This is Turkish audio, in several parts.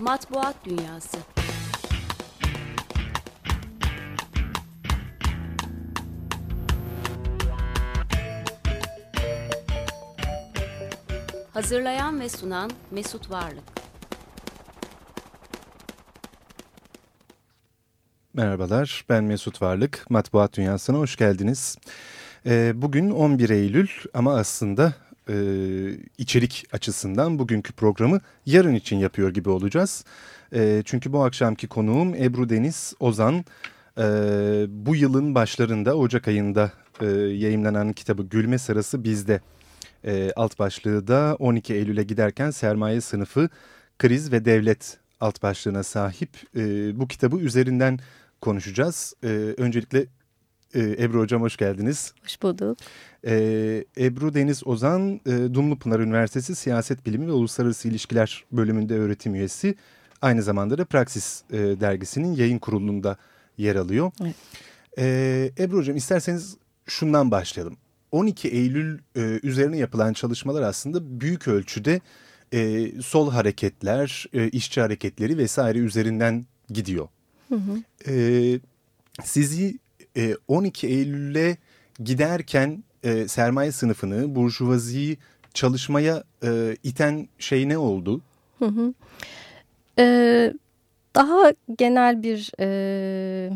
Matbuat Dünyası Hazırlayan ve sunan Mesut Varlık Merhabalar, ben Mesut Varlık. Matbuat Dünyası'na hoş geldiniz. Ee, bugün 11 Eylül ama aslında e, içerik açısından bugünkü programı yarın için yapıyor gibi olacağız. E, çünkü bu akşamki konuğum Ebru Deniz Ozan. E, bu yılın başlarında Ocak ayında e, yayınlanan kitabı Gülme Sırası Bizde. E, alt başlığı da 12 Eylül'e giderken sermaye sınıfı kriz ve devlet alt başlığına sahip e, bu kitabı üzerinden konuşacağız. E, öncelikle e, Ebru Hocam hoş geldiniz. Hoş bulduk. Ee, Ebru Deniz Ozan, e, Dumlupınar Üniversitesi Siyaset Bilimi ve Uluslararası İlişkiler bölümünde öğretim üyesi. Aynı zamanda da Praksis e, dergisinin yayın kurulunda yer alıyor. Evet. Ee, Ebru Hocam isterseniz şundan başlayalım. 12 Eylül e, üzerine yapılan çalışmalar aslında büyük ölçüde e, sol hareketler, e, işçi hareketleri vesaire üzerinden gidiyor. Hı hı. E, sizi e, 12 Eylül'e giderken e, sermaye sınıfını, burjuvaziyi çalışmaya e, iten şey ne oldu? Hı hı. Ee, daha genel bir e,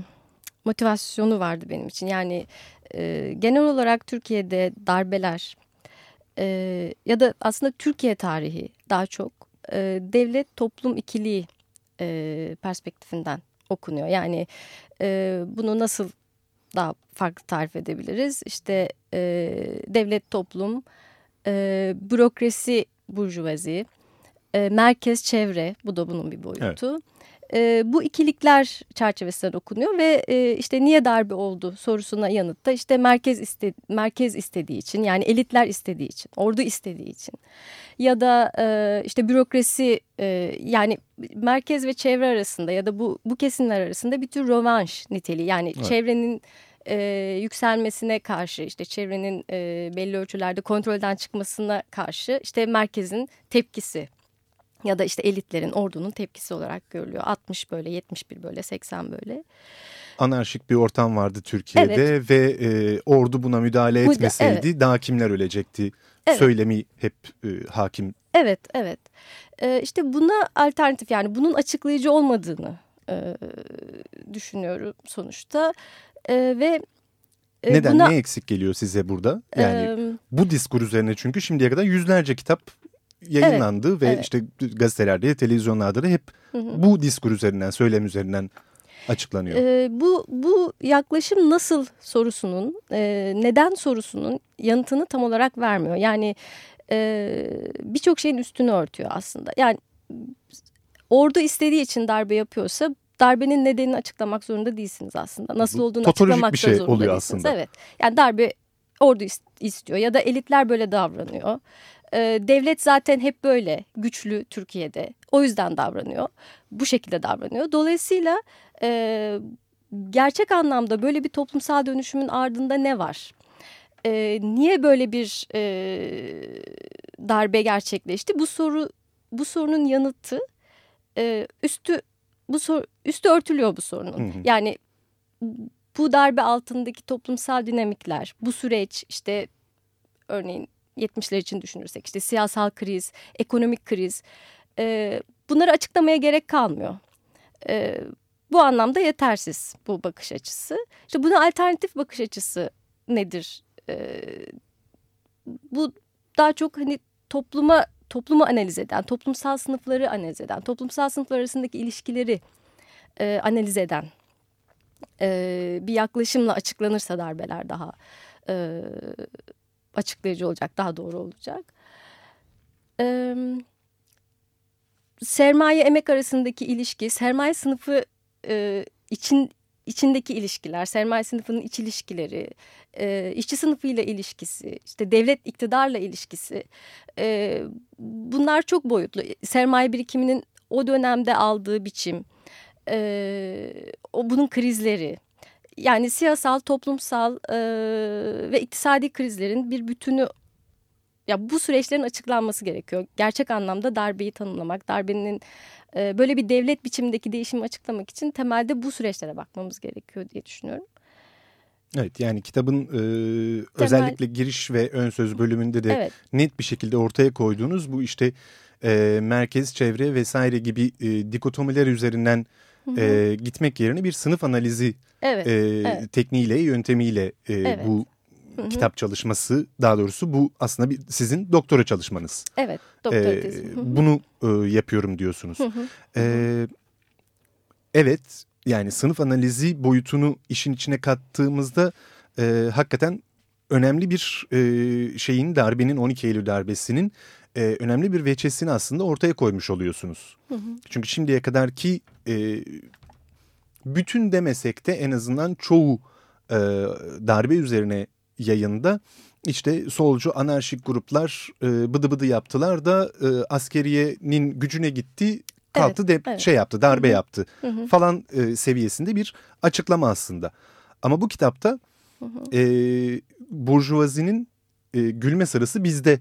motivasyonu vardı benim için. Yani e, genel olarak Türkiye'de darbeler e, ya da aslında Türkiye tarihi daha çok e, devlet toplum ikiliği e, perspektifinden okunuyor. Yani e, bunu nasıl daha farklı tarif edebiliriz. İşte e, devlet toplum, e, bürokrasi burjuvazi, e, merkez çevre bu da bunun bir boyutu. Evet. E, bu ikilikler çerçevesinden okunuyor ve e, işte niye darbe oldu sorusuna yanıtta işte merkez iste, merkez istediği için yani elitler istediği için, ordu istediği için ya da e, işte bürokrasi e, yani merkez ve çevre arasında ya da bu bu kesimler arasında bir tür rövanş niteliği yani evet. çevrenin e, yükselmesine karşı işte çevrenin e, belli ölçülerde kontrolden çıkmasına karşı işte merkezin tepkisi ya da işte elitlerin ordunun tepkisi olarak görülüyor. 60 böyle 71 böyle 80 böyle. Anarşik bir ortam vardı Türkiye'de evet. ve e, ordu buna müdahale etmeseydi evet. daha kimler ölecekti evet. söylemi hep e, hakim. Evet evet e, işte buna alternatif yani bunun açıklayıcı olmadığını e, düşünüyorum sonuçta. E, ve e, Neden? Buna, ne eksik geliyor size burada? Yani e, bu diskur üzerine çünkü şimdiye kadar yüzlerce kitap yayınlandı evet, ve evet. işte gazetelerde, televizyonlarda da hep hı hı. bu diskur üzerinden, söylem üzerinden açıklanıyor. E, bu bu yaklaşım nasıl sorusunun, e, neden sorusunun yanıtını tam olarak vermiyor. Yani e, birçok şeyin üstünü örtüyor aslında. Yani ordu istediği için darbe yapıyorsa darbenin nedenini açıklamak zorunda değilsiniz aslında. Nasıl olduğunu açıklamak bir şey zorunda oluyor değilsiniz. aslında. Evet. Yani darbe ordu istiyor ya da elitler böyle davranıyor. Ee, devlet zaten hep böyle güçlü Türkiye'de. O yüzden davranıyor. Bu şekilde davranıyor. Dolayısıyla e, gerçek anlamda böyle bir toplumsal dönüşümün ardında ne var? E, niye böyle bir e, darbe gerçekleşti? Bu soru bu sorunun yanıtı e, üstü bu sor, üstü örtülüyor bu sorunun. Hı hı. Yani bu darbe altındaki toplumsal dinamikler, bu süreç işte örneğin 70'ler için düşünürsek işte siyasal kriz, ekonomik kriz e, bunları açıklamaya gerek kalmıyor. E, bu anlamda yetersiz bu bakış açısı. İşte buna alternatif bakış açısı nedir? E, bu daha çok hani topluma toplumu analiz eden, toplumsal sınıfları analiz eden, toplumsal sınıflar arasındaki ilişkileri e, analiz eden e, bir yaklaşımla açıklanırsa darbeler daha e, açıklayıcı olacak, daha doğru olacak. E, sermaye emek arasındaki ilişki, sermaye sınıfı e, için içindeki ilişkiler, sermaye sınıfının iç ilişkileri, e, işçi sınıfıyla ilişkisi, işte devlet iktidarla ilişkisi e, bunlar çok boyutlu. Sermaye birikiminin o dönemde aldığı biçim, e, o bunun krizleri, yani siyasal, toplumsal e, ve iktisadi krizlerin bir bütünü ya bu süreçlerin açıklanması gerekiyor. Gerçek anlamda darbeyi tanımlamak, darbenin e, böyle bir devlet biçimindeki değişimi açıklamak için temelde bu süreçlere bakmamız gerekiyor diye düşünüyorum. Evet yani kitabın e, özellikle giriş ve ön söz bölümünde de evet. net bir şekilde ortaya koyduğunuz bu işte e, merkez, çevre vesaire gibi e, dikotomiler üzerinden. E, gitmek yerine bir sınıf analizi evet, e, evet. tekniğiyle, yöntemiyle e, evet. bu Hı -hı. kitap çalışması daha doğrusu bu aslında bir, sizin doktora çalışmanız. Evet doktora ee, tezi. Bunu e, yapıyorum diyorsunuz. Hı -hı. Ee, evet yani sınıf analizi boyutunu işin içine kattığımızda e, hakikaten önemli bir e, şeyin darbenin 12 Eylül darbesinin e, önemli bir veçesini aslında ortaya koymuş oluyorsunuz. Hı hı. Çünkü şimdiye kadar ki e, bütün demesek de en azından çoğu e, darbe üzerine yayında işte solcu anarşik gruplar e, bıdı bıdı yaptılar da e, askeriyenin gücüne gitti kalktı evet, de evet. şey yaptı darbe Hı -hı. yaptı Hı -hı. falan e, seviyesinde bir açıklama aslında. Ama bu kitapta Hı -hı. e, burjuvazinin e, gülme sırası bizde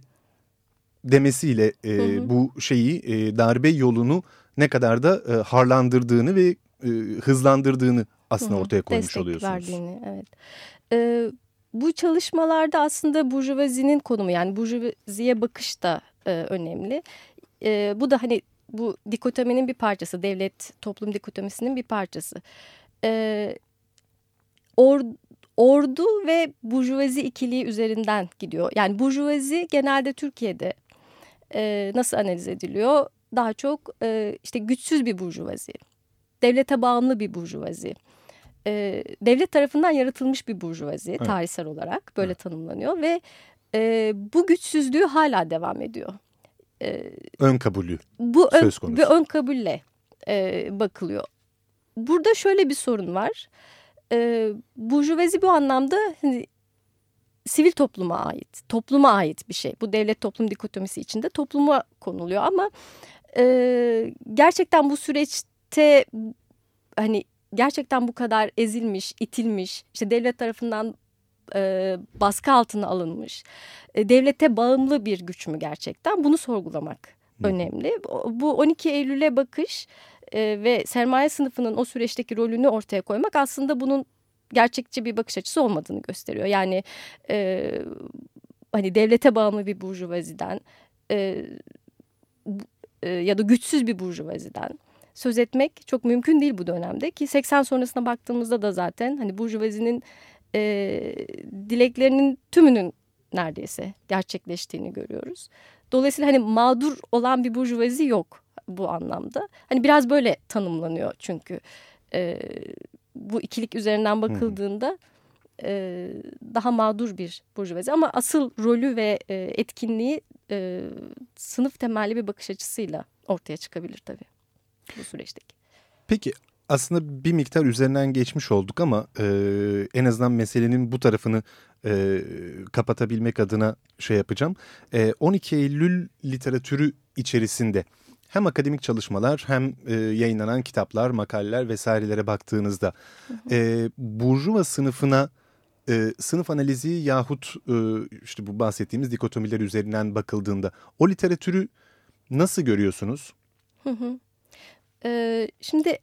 demesiyle e, Hı -hı. bu şeyi e, darbe yolunu ne kadar da e, harlandırdığını ve e, hızlandırdığını aslında Hı -hı. ortaya koymuş Destek oluyorsunuz. verdiğini evet. E, bu çalışmalarda aslında burjuvazinin konumu yani burjuvaziye bakış da e, önemli. E, bu da hani bu dikotominin bir parçası, devlet toplum dikotomisinin bir parçası. E, or, ordu ve burjuvazi ikiliği üzerinden gidiyor. Yani burjuvazi genelde Türkiye'de e, nasıl analiz ediliyor? Daha çok e, işte güçsüz bir burjuvazi, devlete bağımlı bir burjuvazi e, devlet tarafından yaratılmış bir burjuvazi evet. tarihsel olarak böyle evet. tanımlanıyor ve e, bu güçsüzlüğü hala devam ediyor. E, ön kabulü bu ön, söz konusu. Ve ön kabulle e, bakılıyor. Burada şöyle bir sorun var. E, burjuvazi bu anlamda hani, sivil topluma ait, topluma ait bir şey. Bu devlet toplum dikotomisi içinde topluma konuluyor ama e, gerçekten bu süreçte hani gerçekten bu kadar ezilmiş, itilmiş, işte devlet tarafından e, baskı altına alınmış, e, devlete bağımlı bir güç mü gerçekten? Bunu sorgulamak Hı. önemli. Bu 12 Eylül'e bakış e, ve sermaye sınıfının o süreçteki rolünü ortaya koymak aslında bunun gerçekçi bir bakış açısı olmadığını gösteriyor. Yani e, hani devlete bağımlı bir burjuvaziden e, e, ya da güçsüz bir burjuvaziden söz etmek çok mümkün değil bu dönemde ki 80 sonrasına baktığımızda da zaten hani burjuvazinin e, dileklerinin tümünün neredeyse gerçekleştiğini görüyoruz. Dolayısıyla hani mağdur olan bir burjuvazi yok bu anlamda. Hani biraz böyle tanımlanıyor çünkü e, bu ikilik üzerinden bakıldığında e, daha mağdur bir burjuvazi ama asıl rolü ve e, etkinliği e, sınıf temelli bir bakış açısıyla ortaya çıkabilir tabii bu süreçteki. Peki aslında bir miktar üzerinden geçmiş olduk ama e, en azından meselenin bu tarafını e, kapatabilmek adına şey yapacağım. E, 12 Eylül literatürü içerisinde hem akademik çalışmalar hem e, yayınlanan kitaplar, makaleler vesairelere baktığınızda. E, Burjuva sınıfına e, sınıf analizi yahut e, işte bu bahsettiğimiz dikotomiler üzerinden bakıldığında o literatürü nasıl görüyorsunuz? Hı hı. Ee, şimdi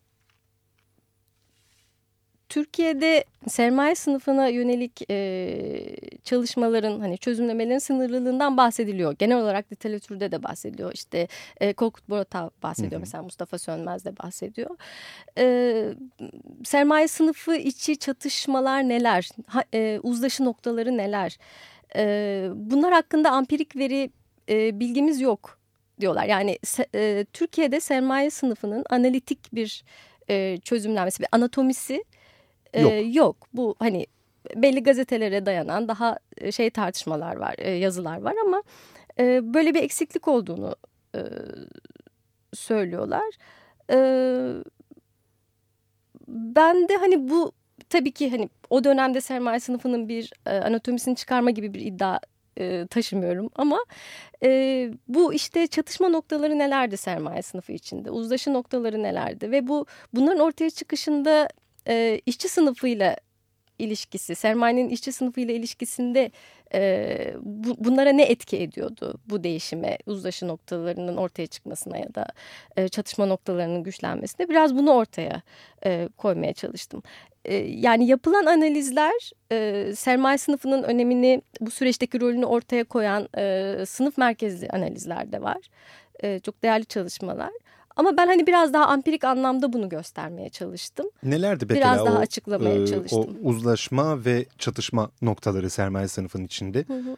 Türkiye'de sermaye sınıfına yönelik e, çalışmaların hani çözümlemelerin sınırlılığından bahsediliyor. Genel olarak literatürde de bahsediliyor. İşte e, Korkut Borata bahsediyor. Hı hı. Mesela Mustafa Sönmez de bahsediyor. E, sermaye sınıfı içi çatışmalar neler? Ha, e, uzlaşı noktaları neler? E, bunlar hakkında ampirik veri e, bilgimiz yok diyorlar. Yani e, Türkiye'de sermaye sınıfının analitik bir e, çözümlenmesi, bir anatomisi e, yok. yok. Bu hani belli gazetelere dayanan daha e, şey tartışmalar var, e, yazılar var ama e, böyle bir eksiklik olduğunu e, söylüyorlar. E, ben de hani bu tabii ki hani o dönemde sermaye sınıfının bir e, anatomisini çıkarma gibi bir iddia e, taşımıyorum ama e, bu işte çatışma noktaları nelerdi sermaye sınıfı içinde uzlaşı noktaları nelerdi ve bu bunların ortaya çıkışında e, işçi sınıfıyla ilişkisi, sermayenin işçi sınıfıyla ilişkisinde e, bu, bunlara ne etki ediyordu bu değişime, uzlaşı noktalarının ortaya çıkmasına ya da e, çatışma noktalarının güçlenmesine biraz bunu ortaya e, koymaya çalıştım. E, yani yapılan analizler e, sermaye sınıfının önemini, bu süreçteki rolünü ortaya koyan e, sınıf merkezli analizler de var. E, çok değerli çalışmalar. Ama ben hani biraz daha ampirik anlamda bunu göstermeye çalıştım. Nelerdi peki Biraz daha o, açıklamaya e, çalıştım. O uzlaşma ve çatışma noktaları sermaye sınıfının içinde Hı hı.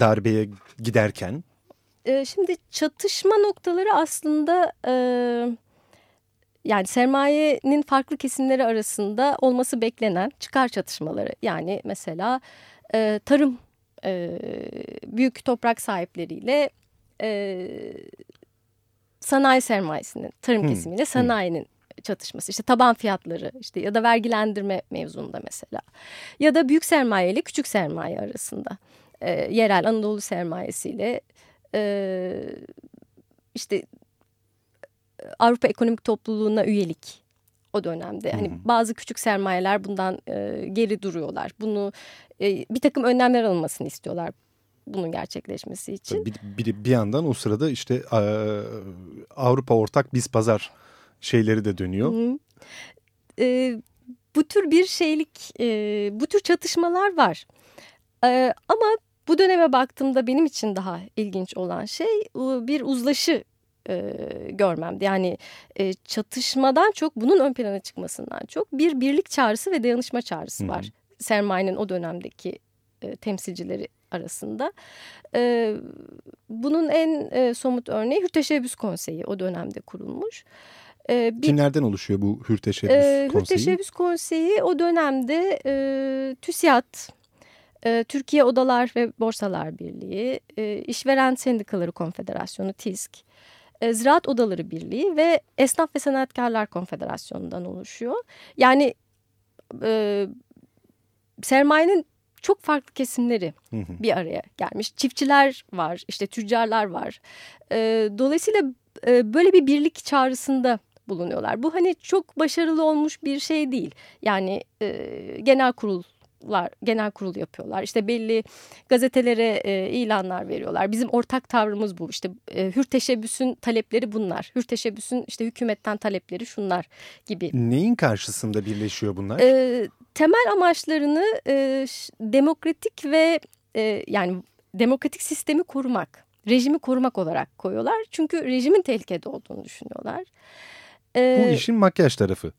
darbeye giderken. E, şimdi çatışma noktaları aslında e, yani sermayenin farklı kesimleri arasında olması beklenen çıkar çatışmaları. Yani mesela e, tarım e, büyük toprak sahipleriyle e, sanayi sermayesinin tarım Hmm, kesimiyle sanayinin çatışması işte taban fiyatları işte ya da vergilendirme mevzunda mesela ya da büyük sermaye ile küçük sermaye arasında e, yerel Anadolu sermayesiyle e, işte Avrupa Ekonomik Topluluğu'na üyelik o dönemde. Hani hı. bazı küçük sermayeler bundan e, geri duruyorlar. Bunu e, bir takım önlemler alınmasını istiyorlar bunun gerçekleşmesi için. Bir, bir, bir yandan o sırada işte Avrupa ortak biz pazar şeyleri de dönüyor. Hı. E, bu tür bir şeylik, e, bu tür çatışmalar var. E, ama bu döneme baktığımda benim için daha ilginç olan şey bir uzlaşı e, görmemdi. Yani e, çatışmadan çok bunun ön plana çıkmasından çok bir birlik çağrısı ve dayanışma çağrısı Hı hı. var. Sermayenin o dönemdeki e, temsilcileri arasında. E, bunun en e, somut örneği Hürteşebbüs Konseyi o dönemde kurulmuş. E, bir Kimlerden oluşuyor bu Hürteşebbüs ee, konseyi? Hürteşebbüs Konseyi o dönemde e, TÜSİAD, e, Türkiye Odalar ve Borsalar Birliği, e, İşveren Sendikaları Konfederasyonu TİSK, e, Ziraat Odaları Birliği ve Esnaf ve Sanatkarlar Konfederasyonu'ndan oluşuyor. Yani e, sermayenin çok farklı kesimleri Hı hı. bir araya gelmiş. Çiftçiler var, işte tüccarlar var. E, dolayısıyla e, böyle bir birlik çağrısında bulunuyorlar. Bu hani çok başarılı olmuş bir şey değil. Yani e, genel kurullar, genel kurul yapıyorlar. İşte belli gazetelere e, ilanlar veriyorlar. Bizim ortak tavrımız bu. İşte e, hür teşebbüsün talepleri bunlar. Hür teşebbüsün işte hükümetten talepleri şunlar gibi. Neyin karşısında birleşiyor bunlar? E, temel amaçlarını e, demokratik ve e, yani demokratik sistemi korumak, rejimi korumak olarak koyuyorlar. Çünkü rejimin tehlikede olduğunu düşünüyorlar. bu E, işin makyaj tarafı.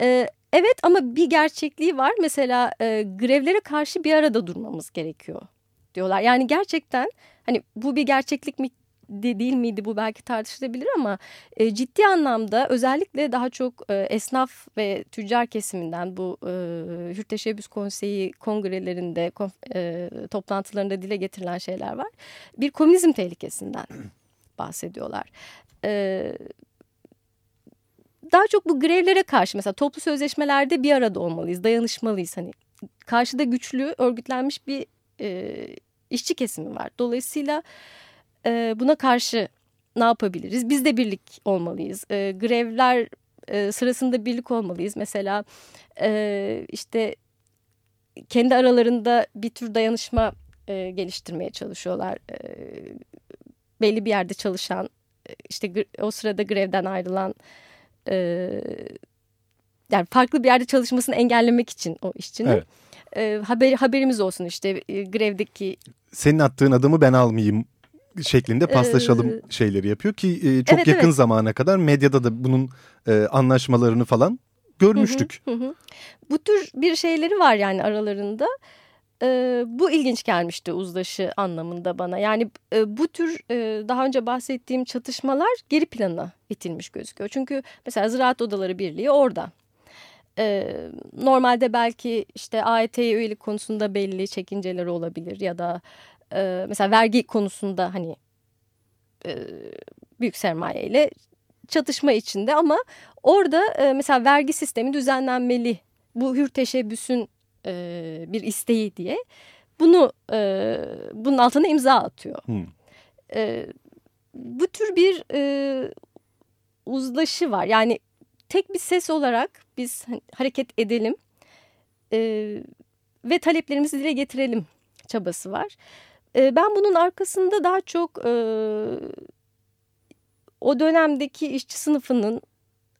e, evet ama bir gerçekliği var. Mesela e, grevlere karşı bir arada durmamız gerekiyor diyorlar. Yani gerçekten hani bu bir gerçeklik mi de değil miydi bu belki tartışılabilir ama e, ciddi anlamda özellikle daha çok e, esnaf ve tüccar kesiminden bu e, Hürteşebbüs Konseyi kongrelerinde konf- e, toplantılarında dile getirilen şeyler var. Bir komünizm tehlikesinden bahsediyorlar. E, daha çok bu grevlere karşı mesela toplu sözleşmelerde bir arada olmalıyız, dayanışmalıyız. Hani karşıda güçlü, örgütlenmiş bir e, işçi kesimi var. Dolayısıyla e, buna karşı ne yapabiliriz? Biz de birlik olmalıyız. E, grevler e, sırasında birlik olmalıyız. Mesela e, işte kendi aralarında bir tür dayanışma e, geliştirmeye çalışıyorlar. E, belli bir yerde çalışan, e, işte o sırada grevden ayrılan e, yani farklı bir yerde çalışmasını engellemek için o işçinin Evet. e, haber, haberimiz olsun işte e, grevdeki Senin attığın adımı ben almayayım şeklinde paslaşalım Ee, şeyleri yapıyor ki e, çok evet, yakın evet. zamana kadar medyada da bunun e, anlaşmalarını falan görmüştük. Hı hı. Bu tür bir şeyleri var yani aralarında. Ee, bu ilginç gelmişti uzlaşı anlamında bana. Yani e, bu tür e, daha önce bahsettiğim çatışmalar geri plana itilmiş gözüküyor. Çünkü mesela Ziraat Odaları Birliği orada. Ee, normalde belki işte AYT'ye üyelik konusunda belli çekinceleri olabilir ya da e, mesela vergi konusunda hani e, büyük sermaye ile çatışma içinde ama orada e, mesela vergi sistemi düzenlenmeli. Bu hür teşebbüsün e, bir isteği diye bunu e, bunun altına imza atıyor. Hmm. E, bu tür bir e, uzlaşı var. Yani tek bir ses olarak biz hareket edelim. e, ve taleplerimizi dile getirelim çabası var. E, ben bunun arkasında daha çok e, o dönemdeki işçi sınıfının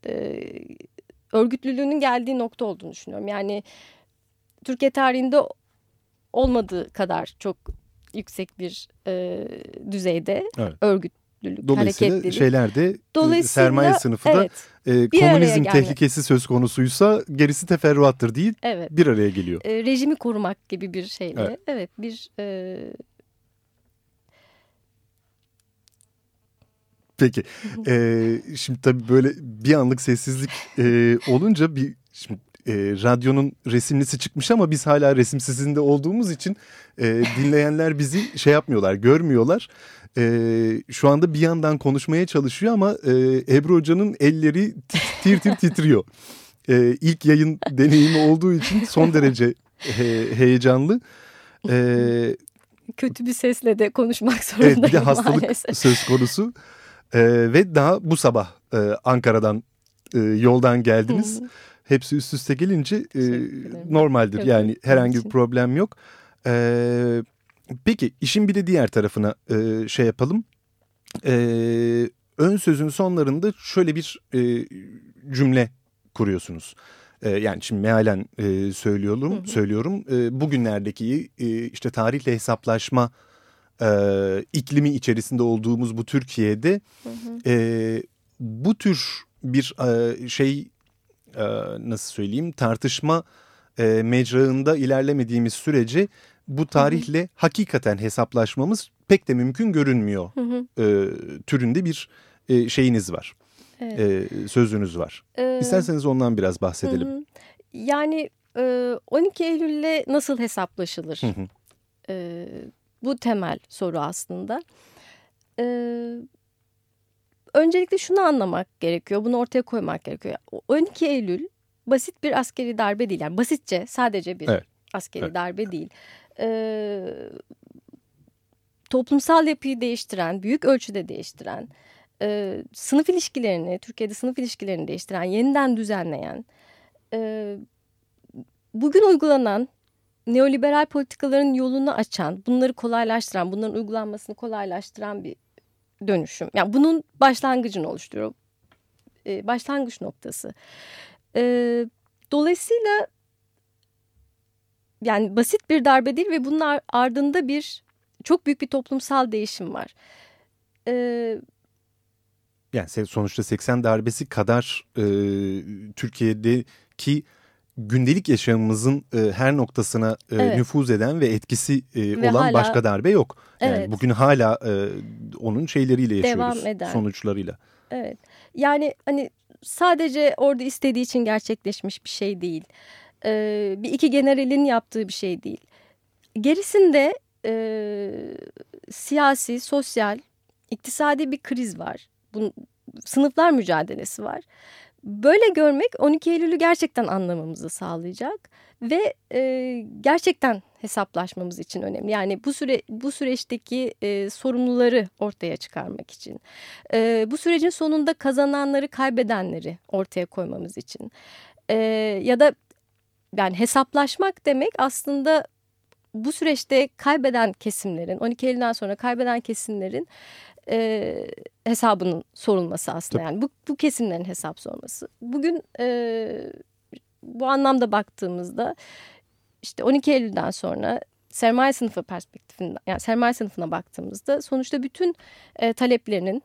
e, örgütlülüğünün geldiği nokta olduğunu düşünüyorum. Yani Türkiye tarihinde olmadığı kadar çok yüksek bir e, düzeyde Evet. örgütlülük, Dolayısıyla hareketlilik. şeylerde e, Dolayısıyla, sermaye sınıfı da evet, e, bir araya komünizm tehlikesi söz konusuysa gerisi teferruattır değil evet. bir araya geliyor. E, rejimi korumak gibi bir şeyle. Evet. Evet, bir e, Peki. Ee, şimdi tabii böyle bir anlık sessizlik e, olunca bir şimdi e, radyonun resimlisi çıkmış ama biz hala resimsizinde olduğumuz için e, dinleyenler bizi şey yapmıyorlar, görmüyorlar. E, şu anda bir yandan konuşmaya çalışıyor ama e, Ebru Hoca'nın elleri tir tir titriyor. E, ilk yayın deneyimi olduğu için son derece he- heyecanlı. E, kötü bir sesle de konuşmak zorundayım Evet bir de hastalık maalesef. söz konusu. Ee, ve daha bu sabah e, Ankara'dan e, yoldan geldiniz. Hepsi üst üste gelince e, normaldir. Yok, yani herhangi bir problem yok. Ee, peki işin bir de diğer tarafına e, şey yapalım. Ee, ön sözün sonlarında şöyle bir e, cümle kuruyorsunuz. Ee, yani şimdi mealen e, söylüyorum. Hı hı. Söylüyorum. E, bugünlerdeki e, işte tarihle hesaplaşma e, iklimi içerisinde olduğumuz bu Türkiye'de Hı hı. e, bu tür bir e, şey e, nasıl söyleyeyim tartışma e, mecrağında ilerlemediğimiz sürece bu tarihle hakikaten hesaplaşmamız pek de mümkün görünmüyor Hı hı. e, türünde bir e, şeyiniz var. Evet. E, sözünüz var. Ee, İsterseniz ondan biraz hı bahsedelim. hı. Yani e, 12 Eylül'le nasıl hesaplaşılır? Hı hı. E, bu temel soru aslında. E, öncelikle şunu anlamak gerekiyor, bunu ortaya koymak gerekiyor. O 12 Eylül basit bir askeri darbe değil. Yani basitçe sadece bir Evet. askeri Evet. darbe değil. E, toplumsal yapıyı değiştiren, büyük ölçüde değiştiren, e, sınıf ilişkilerini, Türkiye'de sınıf ilişkilerini değiştiren, yeniden düzenleyen, e, bugün uygulanan neoliberal politikaların yolunu açan, bunları kolaylaştıran, bunların uygulanmasını kolaylaştıran bir dönüşüm. Yani bunun başlangıcını oluşturuyor. E, başlangıç noktası. E, dolayısıyla yani basit bir darbe değil ve bunun ar- ardında bir çok büyük bir toplumsal değişim var. E, Yani sonuçta 80 darbesi kadar e, Türkiye'deki gündelik yaşamımızın e, her noktasına e, Evet. nüfuz eden ve etkisi e, Ve olan hala- başka darbe yok. Yani Evet. bugün hala e, onun şeyleriyle yaşıyoruz, Devam eden. sonuçlarıyla. Evet. Yani hani sadece orada istediği için gerçekleşmiş bir şey değil. Ee, bir iki generalin yaptığı bir şey değil. Gerisinde e, siyasi, sosyal, iktisadi bir kriz var. Bunun, sınıflar mücadelesi var. Böyle görmek 12 Eylül'ü gerçekten anlamamızı sağlayacak ve e, gerçekten hesaplaşmamız için önemli. Yani bu süre bu süreçteki e, sorumluları ortaya çıkarmak için, e, bu sürecin sonunda kazananları, kaybedenleri ortaya koymamız için, e, ya da yani hesaplaşmak demek aslında bu süreçte kaybeden kesimlerin, 12 Eylül'den sonra kaybeden kesimlerin e, hesabının sorulması aslında. Tabii. Yani bu, bu kesimlerin hesap sorması. Bugün e, bu anlamda baktığımızda işte 12 Eylül'den sonra sermaye sınıfı perspektifinden yani sermaye sınıfına baktığımızda sonuçta bütün e, taleplerinin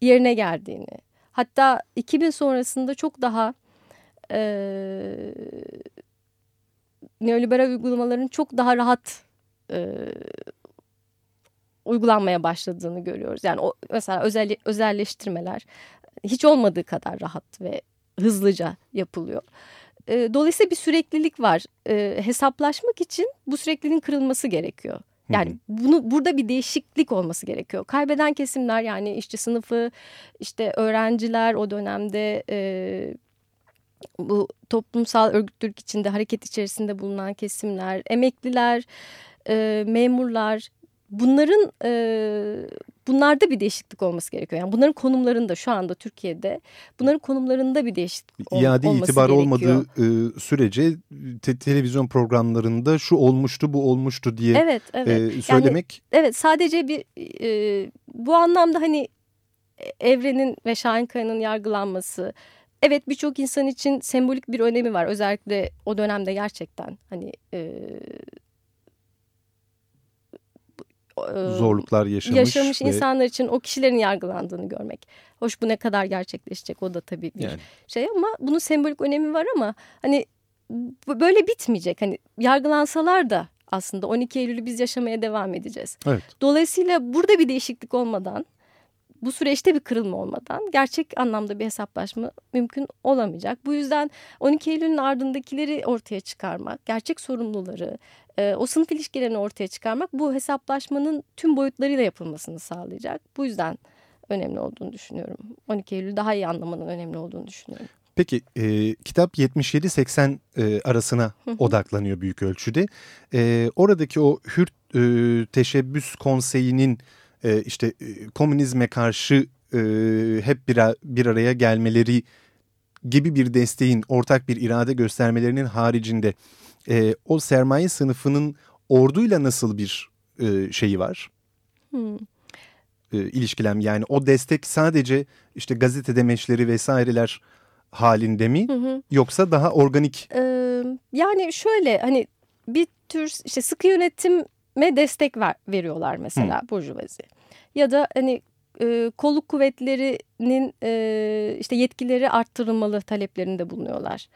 yerine geldiğini hatta 2000 sonrasında çok daha e, neoliberal uygulamaların çok daha rahat e, uygulanmaya başladığını görüyoruz. Yani o mesela özel, özelleştirmeler hiç olmadığı kadar rahat ve hızlıca yapılıyor. E, dolayısıyla bir süreklilik var. E, hesaplaşmak için bu sürekliliğin kırılması gerekiyor. Yani bunu burada bir değişiklik olması gerekiyor. Kaybeden kesimler yani işçi sınıfı, işte öğrenciler o dönemde e, bu toplumsal örgütlülük içinde hareket içerisinde bulunan kesimler, emekliler, e, memurlar bunların e, bunlarda bir değişiklik olması gerekiyor. Yani bunların konumlarında şu anda Türkiye'de bunların konumlarında bir değişiklik ol, İade olması itibar gerekiyor. olmadığı e, sürece te televizyon programlarında şu olmuştu bu olmuştu diye Evet, evet. e, söylemek Evet sadece bir e, bu anlamda hani Evren'in ve Şahinkaya'nın yargılanması evet birçok insan için sembolik bir önemi var. Özellikle o dönemde gerçekten hani e, e, zorluklar yaşamış. yaşamış ve, insanlar için o kişilerin yargılandığını görmek. Hoş bu ne kadar gerçekleşecek o da tabii bir yani, şey ama bunun sembolik önemi var ama hani böyle bitmeyecek. Hani yargılansalar da aslında 12 Eylül'ü biz yaşamaya devam edeceğiz. evet. Dolayısıyla burada bir değişiklik olmadan, bu süreçte bir kırılma olmadan gerçek anlamda bir hesaplaşma mümkün olamayacak. Bu yüzden 12 Eylül'ün ardındakileri ortaya çıkarmak, gerçek sorumluları, e, o sınıf ilişkilerini ortaya çıkarmak bu hesaplaşmanın tüm boyutlarıyla yapılmasını sağlayacak. Bu yüzden önemli olduğunu düşünüyorum. 12 Eylül daha iyi anlamanın önemli olduğunu düşünüyorum. Peki e, kitap 77-80 e, arasına odaklanıyor büyük ölçüde. E, oradaki o Hür e, Teşebbüs Konseyi'nin e, işte e, komünizme karşı e, hep bir, bir araya gelmeleri gibi bir desteğin, ortak bir irade göstermelerinin haricinde e, o sermaye sınıfının orduyla nasıl bir e, şeyi var? Hmm. e, ilişkilen yani o destek sadece işte gazete demeçleri vesaireler halinde mi Hı hı. yoksa daha organik Ee, yani şöyle hani bir tür işte sıkı yönetime destek ver, veriyorlar mesela burjuvazi. Ya da hani e, kolluk kuvvetlerinin e, işte yetkileri arttırılmalı taleplerinde bulunuyorlar.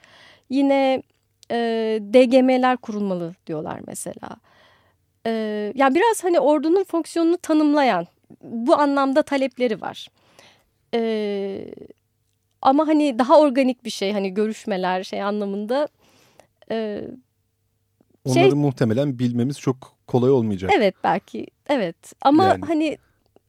Yine e, DGM'ler kurulmalı diyorlar mesela. E, yani biraz hani ordunun fonksiyonunu tanımlayan bu anlamda talepleri var. E, ama hani daha organik bir şey hani görüşmeler şey anlamında e, onları Şey- muhtemelen bilmemiz çok kolay olmayacak. evet belki evet ama Yani. hani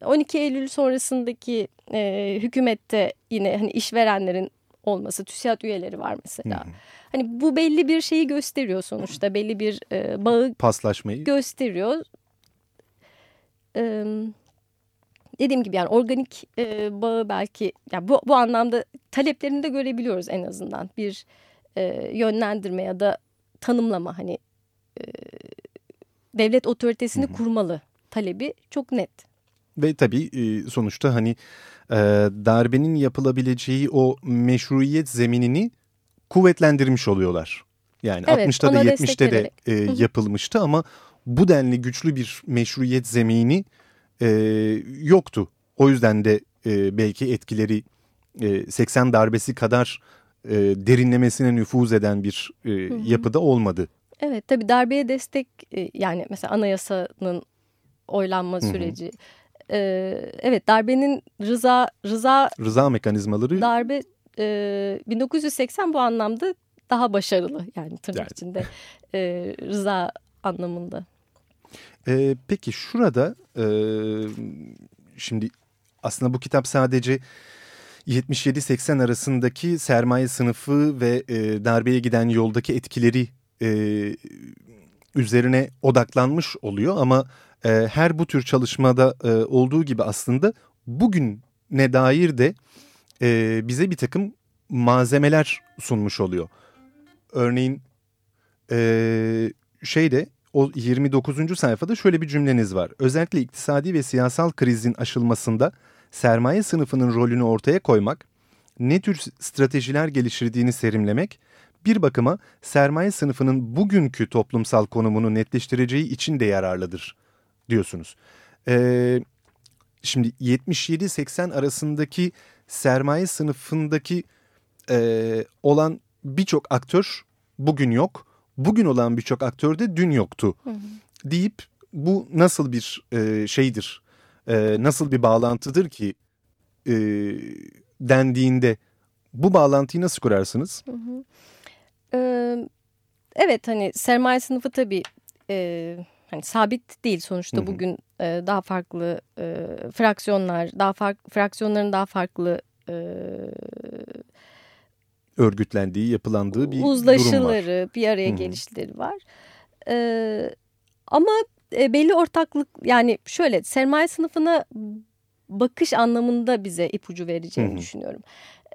12 Eylül sonrasındaki e, hükümette yine hani işverenlerin olması TÜSİAD üyeleri var mesela. Hı. Hani bu belli bir şeyi gösteriyor sonuçta belli bir e, bağı Paslaşmayı gösteriyor. Ee, dediğim gibi yani organik e, bağı belki yani bu, bu anlamda taleplerini de görebiliyoruz en azından bir e, yönlendirme ya da tanımlama hani e, devlet otoritesini kurmalı talebi çok net. ve tabii e, sonuçta hani e, darbenin yapılabileceği o meşruiyet zeminini kuvvetlendirmiş oluyorlar. Yani Evet, 60'ta da ona destek 70'te de e, yapılmıştı ama bu denli güçlü bir meşruiyet zemini e, yoktu. O yüzden de e, belki etkileri e, 80 darbesi kadar e, derinlemesine nüfuz eden bir e, yapıda olmadı. Evet tabii darbeye destek e, yani mesela anayasanın oylanma hı. süreci. e, evet darbenin rıza rıza Rıza mekanizmaları darbe e, 1980 bu anlamda daha başarılı yani tırnak Yani. içinde e, rıza anlamında. Ee, peki şurada e, şimdi aslında bu kitap sadece 77-80 arasındaki sermaye sınıfı ve e, darbeye giden yoldaki etkileri e, üzerine odaklanmış oluyor ama e, her bu tür çalışmada e, olduğu gibi aslında bugün ne dair de e, bize bir takım malzemeler sunmuş oluyor. Örneğin e, şeyde o 29. sayfada şöyle bir cümleniz var. Özellikle iktisadi ve siyasal krizin aşılmasında sermaye sınıfının rolünü ortaya koymak, ne tür stratejiler geliştirdiğini serimlemek, bir bakıma sermaye sınıfının bugünkü toplumsal konumunu netleştireceği için de yararlıdır diyorsunuz. Ee, şimdi 77-80 arasındaki sermaye sınıfındaki e, olan birçok aktör bugün yok. Bugün olan birçok aktör de dün yoktu deyip bu nasıl bir e, şeydir, e, nasıl bir bağlantıdır ki e, dendiğinde bu bağlantıyı nasıl kurarsınız? Ee, evet hani sermaye sınıfı tabii e, hani sabit değil sonuçta Hı hı. bugün e, daha farklı e, fraksiyonlar daha farklı fraksiyonların daha farklı e, Örgütlendiği, yapılandığı bir durum var. uzlaşıları bir araya Hı gelişleri var. Ee, ama e, belli ortaklık yani şöyle sermaye sınıfına bakış anlamında bize ipucu vereceğini hı hı. düşünüyorum.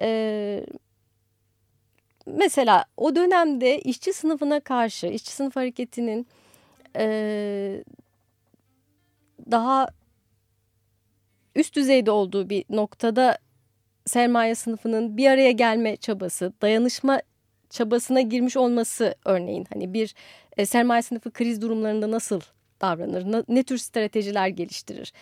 E, mesela o dönemde işçi sınıfına karşı işçi sınıf hareketinin e, daha üst düzeyde olduğu bir noktada sermaye sınıfının bir araya gelme çabası, dayanışma çabasına girmiş olması örneğin hani bir e, sermaye sınıfı kriz durumlarında nasıl davranır, ne tür stratejiler geliştirir.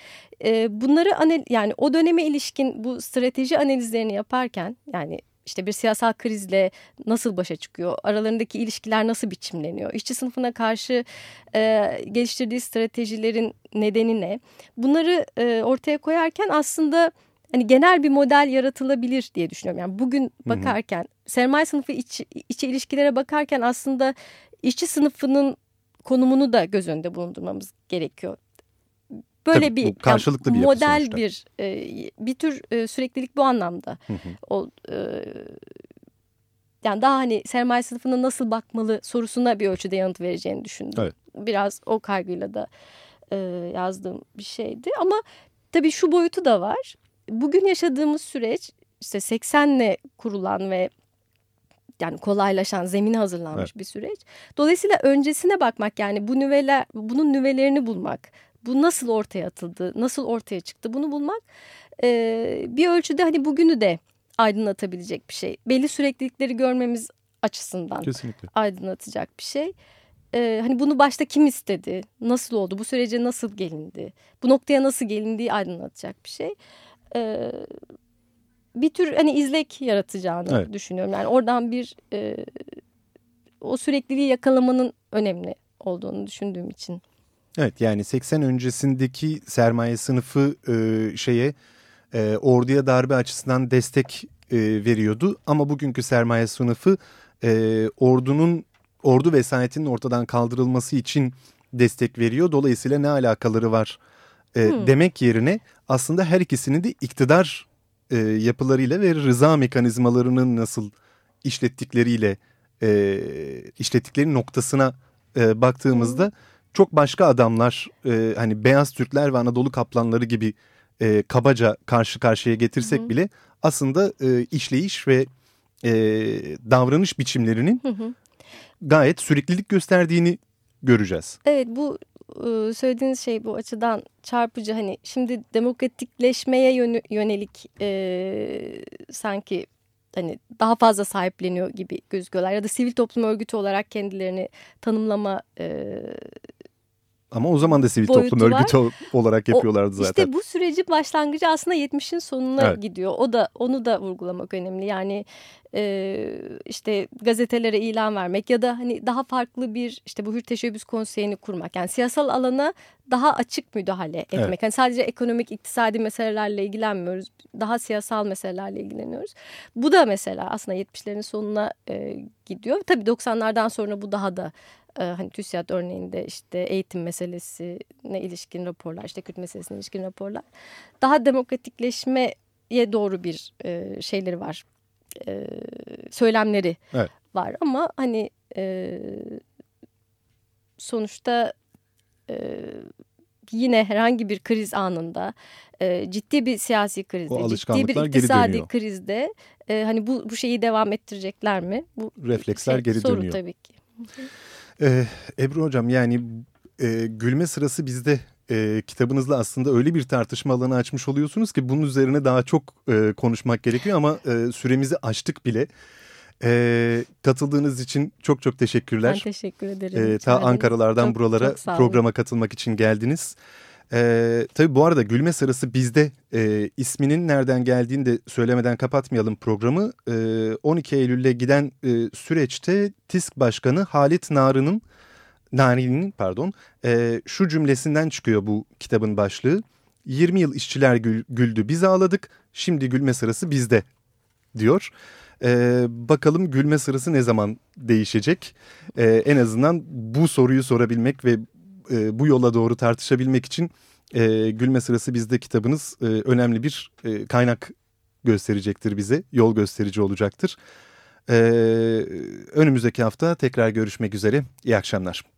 E, bunları anal yani o döneme ilişkin bu strateji analizlerini yaparken yani işte bir siyasal krizle nasıl başa çıkıyor, aralarındaki ilişkiler nasıl biçimleniyor, işçi sınıfına karşı e, geliştirdiği stratejilerin nedeni ne? Bunları e, ortaya koyarken aslında hani genel bir model yaratılabilir diye düşünüyorum. Yani bugün bakarken, hı hı. sermaye sınıfı iç, içi ilişkilere bakarken aslında işçi sınıfının konumunu da göz önünde bulundurmamız gerekiyor. Böyle Tabii, bir karşılıklı bir model sonuçta. bir e, bir tür e, süreklilik bu anlamda. Hı hı. O e, yani daha hani sermaye sınıfına nasıl bakmalı sorusuna bir ölçüde yanıt vereceğini düşündüm. Evet. Biraz o kaygıyla da e, yazdığım bir şeydi ama tabii şu boyutu da var. Bugün yaşadığımız süreç işte 80'le kurulan ve yani kolaylaşan, zemini hazırlanmış evet. bir süreç. Dolayısıyla öncesine bakmak yani bu nüveler, bunun nüvelerini bulmak, bu nasıl ortaya atıldı, nasıl ortaya çıktı bunu bulmak e, bir ölçüde hani bugünü de aydınlatabilecek bir şey. Belli süreklilikleri görmemiz açısından Kesinlikle. aydınlatacak bir şey. Ee, hani bunu başta kim istedi, nasıl oldu, bu sürece nasıl gelindi, bu noktaya nasıl gelindiği aydınlatacak bir şey. Ee, bir tür hani izlek yaratacağını evet. düşünüyorum. Yani oradan bir e, o sürekliliği yakalamanın önemli olduğunu düşündüğüm için. Evet yani 80 öncesindeki sermaye sınıfı e, şeye e, orduya darbe açısından destek e, veriyordu. Ama bugünkü sermaye sınıfı e, ordunun ordu vesayetinin ortadan kaldırılması için destek veriyor. Dolayısıyla ne alakaları var e, hmm. demek yerine aslında her ikisinin de iktidar e, yapılarıyla ve rıza mekanizmalarının nasıl işlettikleriyle e, işlettikleri noktasına e, baktığımızda hmm. Çok başka adamlar e, hani beyaz Türkler ve Anadolu kaplanları gibi e, kabaca karşı karşıya getirsek hmm. bile aslında e, işleyiş ve e, davranış biçimlerinin hmm. gayet süreklilik gösterdiğini göreceğiz. Evet bu söylediğiniz şey bu açıdan çarpıcı. Hani şimdi demokratikleşmeye yönelik e, sanki hani daha fazla sahipleniyor gibi gözüküyorlar. Ya da sivil toplum örgütü olarak kendilerini tanımlama e, ama o zaman da sivil toplum var. örgütü olarak yapıyorlardı o, zaten. İşte bu sürecin başlangıcı aslında 70'in sonuna evet. gidiyor. O da onu da vurgulamak önemli. Yani e, işte gazetelere ilan vermek ya da hani daha farklı bir işte bu Hür Teşebbüs Konseyi'ni kurmak. Yani siyasal alana daha açık müdahale etmek. Evet. Yani sadece ekonomik, iktisadi meselelerle ilgilenmiyoruz. Daha siyasal meselelerle ilgileniyoruz. Bu da mesela aslında 70'lerin sonuna e, gidiyor. Tabii 90'lardan sonra bu daha da e, hani TÜSİAD örneğinde işte eğitim meselesine ilişkin raporlar, işte Kürt meselesine ilişkin raporlar daha demokratikleşmeye doğru bir e, şeyleri var, e, söylemleri evet. var ama hani e, sonuçta e, yine herhangi bir kriz anında e, ciddi bir siyasi krizde, ciddi bir iktisadi krizde e, hani bu bu şeyi devam ettirecekler mi? Bu refleksler şey, geri soru dönüyor. tabii ki. Ee, Ebru Hocam yani e, gülme sırası bizde e, kitabınızla aslında öyle bir tartışma alanı açmış oluyorsunuz ki bunun üzerine daha çok e, konuşmak gerekiyor ama e, süremizi açtık bile. E, katıldığınız için çok çok teşekkürler. Ben teşekkür ederim. E, ta Ankara'lardan çok, buralara çok programa katılmak için geldiniz. Ee, tabii bu arada gülme sırası bizde e, isminin nereden geldiğini de söylemeden kapatmayalım programı. E, 12 Eylül'e giden e, süreçte TİSK Başkanı Halit Narı'nın Nari'nin pardon e, şu cümlesinden çıkıyor bu kitabın başlığı. 20 yıl işçiler gül, güldü biz ağladık şimdi gülme sırası bizde diyor. Ee, bakalım gülme sırası ne zaman değişecek? Ee, en azından bu soruyu sorabilmek ve e, bu yola doğru tartışabilmek için e, Gülme Sırası Bizde kitabınız e, önemli bir e, kaynak gösterecektir bize, yol gösterici olacaktır. E, önümüzdeki hafta tekrar görüşmek üzere, iyi akşamlar.